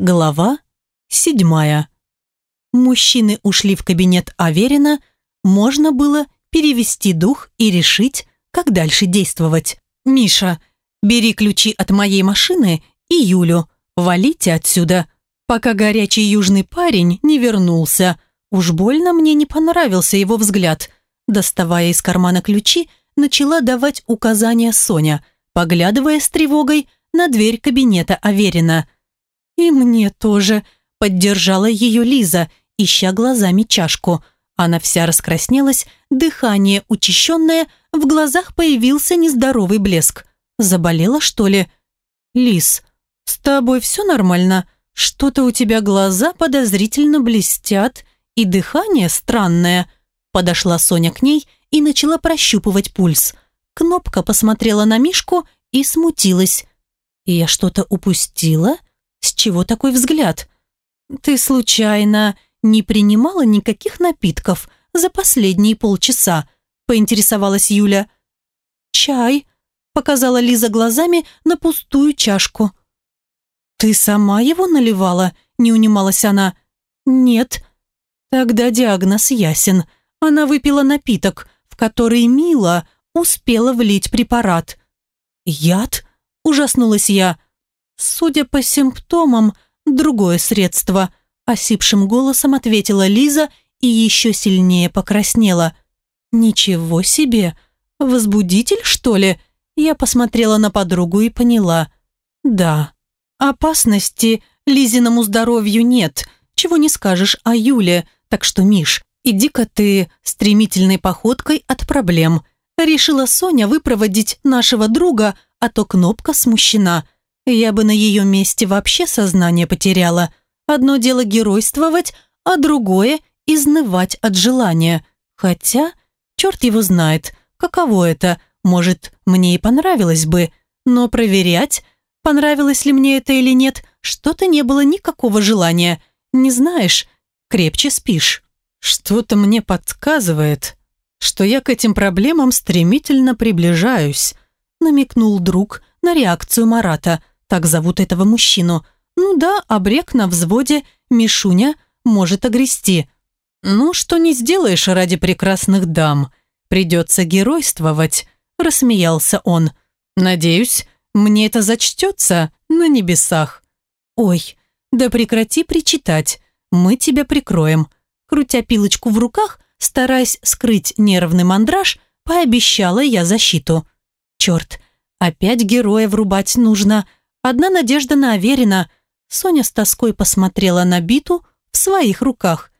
Глава седьмая. Мужчины ушли в кабинет Аверина, можно было перевести дух и решить, как дальше действовать. «Миша, бери ключи от моей машины и Юлю, валите отсюда, пока горячий южный парень не вернулся. Уж больно мне не понравился его взгляд. Доставая из кармана ключи, начала давать указания Соня, поглядывая с тревогой на дверь кабинета Аверина – «И мне тоже», — поддержала ее Лиза, ища глазами чашку. Она вся раскраснелась, дыхание учащенное, в глазах появился нездоровый блеск. Заболела, что ли? «Лиз, с тобой все нормально? Что-то у тебя глаза подозрительно блестят, и дыхание странное». Подошла Соня к ней и начала прощупывать пульс. Кнопка посмотрела на Мишку и смутилась. «Я что-то упустила?» С чего такой взгляд? Ты случайно не принимала никаких напитков за последние полчаса? Поинтересовалась Юля. Чай, показала Лиза глазами на пустую чашку. Ты сама его наливала? Не унималась она. Нет. Тогда диагноз ясен. Она выпила напиток, в который Мила успела влить препарат. Яд? Ужаснулась я. «Судя по симптомам, другое средство», – осипшим голосом ответила Лиза и еще сильнее покраснела. «Ничего себе! Возбудитель, что ли?» Я посмотрела на подругу и поняла. «Да, опасности Лизиному здоровью нет, чего не скажешь о Юле, так что, Миш, иди-ка ты стремительной походкой от проблем». Решила Соня выпроводить нашего друга, а то кнопка смущена – я бы на ее месте вообще сознание потеряла. Одно дело геройствовать, а другое – изнывать от желания. Хотя, черт его знает, каково это, может, мне и понравилось бы. Но проверять, понравилось ли мне это или нет, что-то не было никакого желания. Не знаешь, крепче спишь. Что-то мне подсказывает, что я к этим проблемам стремительно приближаюсь, намекнул друг на реакцию Марата – так зовут этого мужчину. Ну да, обрек на взводе Мишуня может огрести. Ну, что не сделаешь ради прекрасных дам. Придется геройствовать, рассмеялся он. Надеюсь, мне это зачтется на небесах. Ой, да прекрати причитать, мы тебя прикроем. Крутя пилочку в руках, стараясь скрыть нервный мандраж, пообещала я защиту. Черт, опять героя врубать нужно – Одна надежда на Аверина. Соня с тоской посмотрела на биту в своих руках.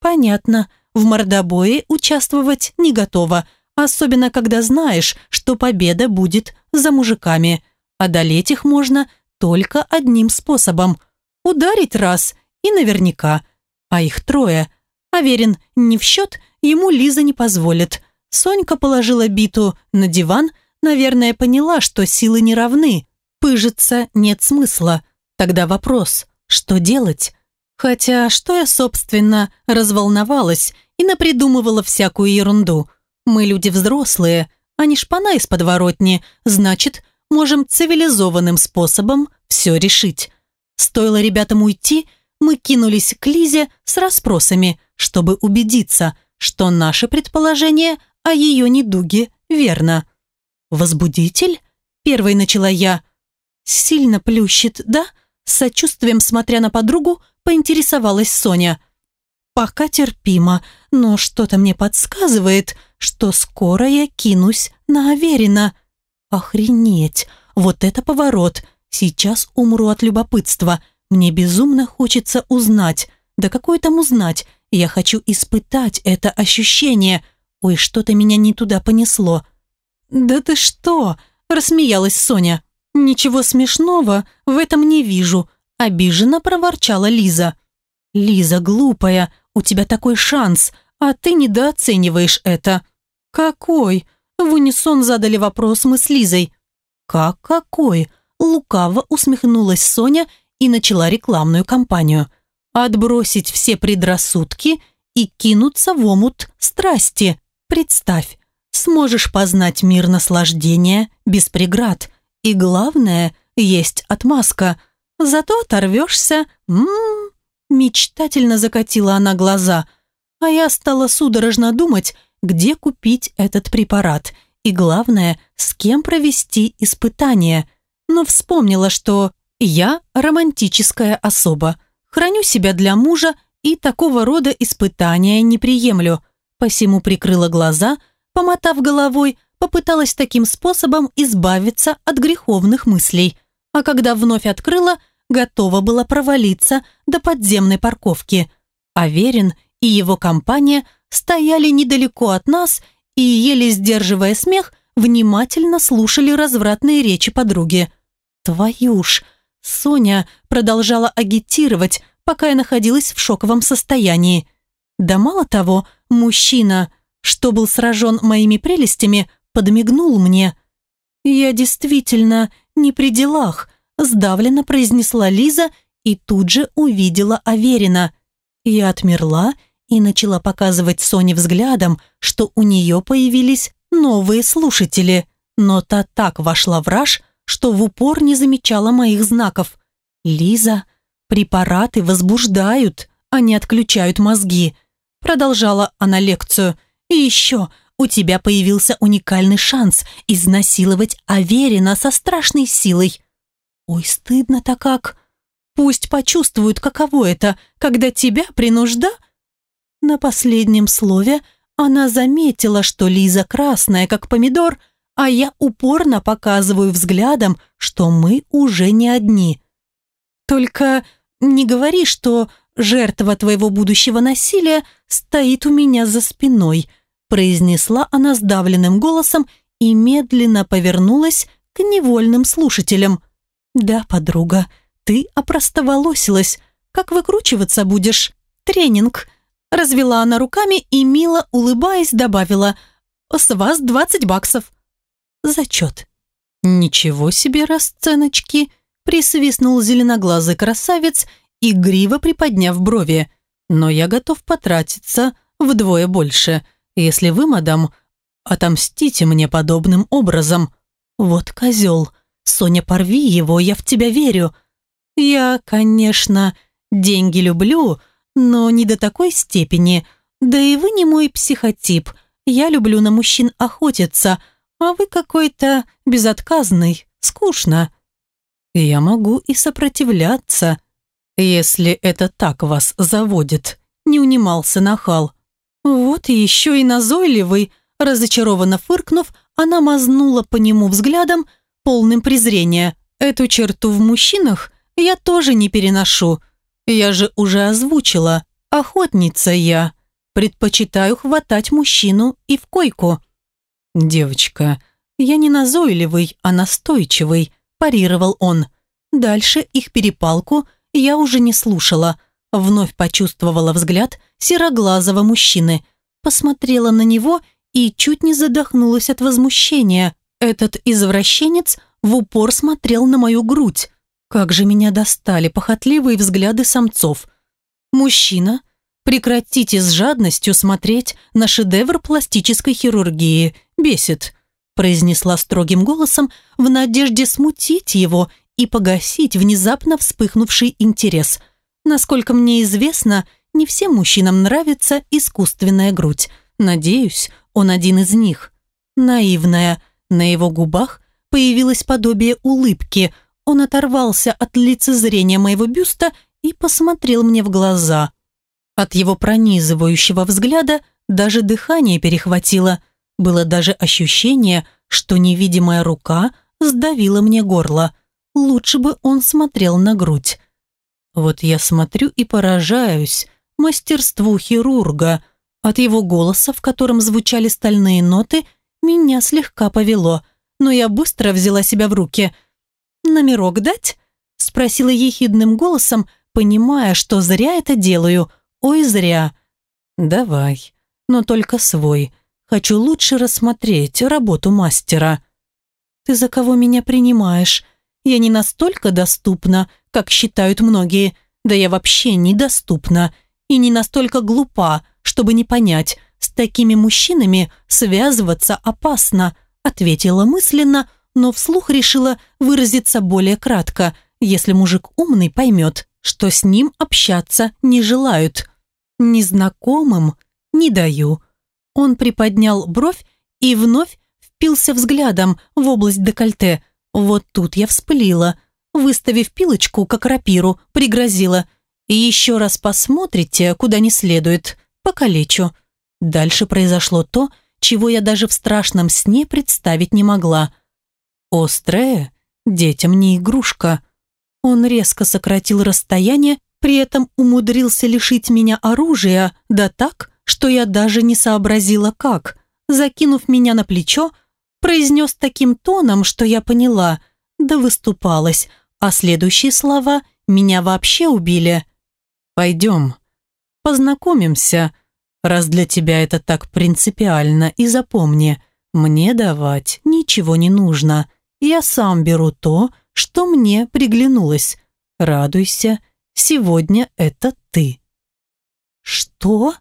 Понятно, в мордобое участвовать не готова, особенно когда знаешь, что победа будет за мужиками. Одолеть их можно только одним способом. Ударить раз и наверняка. А их трое. Аверин не в счет, ему Лиза не позволит. Сонька положила биту на диван, наверное, поняла, что силы не равны. Пыжиться нет смысла. Тогда вопрос, что делать? Хотя, что я, собственно, разволновалась и напридумывала всякую ерунду. Мы люди взрослые, а не шпана из подворотни, значит, можем цивилизованным способом все решить. Стоило ребятам уйти, мы кинулись к Лизе с расспросами, чтобы убедиться, что наше предположение о ее недуге верно. «Возбудитель?» – первой начала я – «Сильно плющит, да?» С сочувствием, смотря на подругу, поинтересовалась Соня. «Пока терпимо, но что-то мне подсказывает, что скоро я кинусь на Аверина». «Охренеть! Вот это поворот! Сейчас умру от любопытства. Мне безумно хочется узнать. Да какое там узнать? Я хочу испытать это ощущение. Ой, что-то меня не туда понесло». «Да ты что?» – рассмеялась Соня. «Ничего смешного в этом не вижу», – обиженно проворчала Лиза. «Лиза, глупая, у тебя такой шанс, а ты недооцениваешь это». «Какой?» – в унисон задали вопрос мы с Лизой. «Как какой?» – лукаво усмехнулась Соня и начала рекламную кампанию. «Отбросить все предрассудки и кинуться в омут страсти. Представь, сможешь познать мир наслаждения без преград – и главное, есть отмазка. Зато оторвешься. М-м-м. Мечтательно закатила она глаза. А я стала судорожно думать, где купить этот препарат. И главное, с кем провести испытание. Но вспомнила, что я романтическая особа. Храню себя для мужа и такого рода испытания не приемлю. Посему прикрыла глаза, помотав головой, попыталась таким способом избавиться от греховных мыслей. А когда вновь открыла, готова была провалиться до подземной парковки. Аверин и его компания стояли недалеко от нас и, еле сдерживая смех, внимательно слушали развратные речи подруги. «Твою ж!» Соня продолжала агитировать, пока я находилась в шоковом состоянии. Да мало того, мужчина, что был сражен моими прелестями, подмигнул мне. «Я действительно не при делах», сдавленно произнесла Лиза и тут же увидела Аверина. Я отмерла и начала показывать Соне взглядом, что у нее появились новые слушатели, но та так вошла в раж, что в упор не замечала моих знаков. «Лиза, препараты возбуждают, а не отключают мозги», продолжала она лекцию. «И еще, у тебя появился уникальный шанс изнасиловать Аверина со страшной силой. Ой, стыдно-то как. Пусть почувствуют, каково это, когда тебя принужда... На последнем слове она заметила, что Лиза красная, как помидор, а я упорно показываю взглядом, что мы уже не одни. Только не говори, что жертва твоего будущего насилия стоит у меня за спиной, произнесла она сдавленным голосом и медленно повернулась к невольным слушателям. «Да, подруга, ты опростоволосилась. Как выкручиваться будешь? Тренинг». Развела она руками и, мило улыбаясь, добавила «С вас 20 баксов». Зачет. «Ничего себе расценочки!» присвистнул зеленоглазый красавец, игриво приподняв брови. «Но я готов потратиться вдвое больше, если вы, мадам, отомстите мне подобным образом. Вот козел!» Соня, порви его, я в тебя верю. Я, конечно, деньги люблю, но не до такой степени. Да и вы не мой психотип. Я люблю на мужчин охотиться, а вы какой-то безотказный, скучно. Я могу и сопротивляться, если это так вас заводит, не унимался нахал. Вот еще и назойливый, разочарованно фыркнув, она мазнула по нему взглядом, полным презрения. Эту черту в мужчинах я тоже не переношу. Я же уже озвучила. Охотница я. Предпочитаю хватать мужчину и в койку. Девочка, я не назойливый, а настойчивый, парировал он. Дальше их перепалку я уже не слушала. Вновь почувствовала взгляд сероглазого мужчины. Посмотрела на него и чуть не задохнулась от возмущения. Этот извращенец в упор смотрел на мою грудь. Как же меня достали похотливые взгляды самцов. Мужчина, прекратите с жадностью смотреть на шедевр пластической хирургии. Бесит, произнесла строгим голосом в надежде смутить его и погасить внезапно вспыхнувший интерес. Насколько мне известно, не всем мужчинам нравится искусственная грудь. Надеюсь, он один из них. Наивная, на его губах появилось подобие улыбки. Он оторвался от лицезрения моего бюста и посмотрел мне в глаза. От его пронизывающего взгляда даже дыхание перехватило. Было даже ощущение, что невидимая рука сдавила мне горло. Лучше бы он смотрел на грудь. Вот я смотрю и поражаюсь мастерству хирурга. От его голоса, в котором звучали стальные ноты, меня слегка повело, но я быстро взяла себя в руки. «Номерок дать?» – спросила ехидным голосом, понимая, что зря это делаю. Ой, зря. «Давай, но только свой. Хочу лучше рассмотреть работу мастера». «Ты за кого меня принимаешь? Я не настолько доступна, как считают многие. Да я вообще недоступна. И не настолько глупа, чтобы не понять, с такими мужчинами связываться опасно, ответила мысленно, но вслух решила выразиться более кратко. если мужик умный поймет, что с ним общаться не желают. Незнакомым не даю. Он приподнял бровь и вновь впился взглядом в область декольте. Вот тут я вспылила. Выставив пилочку, как рапиру, пригрозила. «И еще раз посмотрите, куда не следует. Покалечу». Дальше произошло то, чего я даже в страшном сне представить не могла. «Острая? Детям не игрушка». Он резко сократил расстояние, при этом умудрился лишить меня оружия, да так, что я даже не сообразила как. Закинув меня на плечо, произнес таким тоном, что я поняла, да выступалась, а следующие слова меня вообще убили. «Пойдем, познакомимся, раз для тебя это так принципиально, и запомни, мне давать ничего не нужно, я сам беру то, что мне приглянулось. Радуйся, сегодня это ты». «Что?»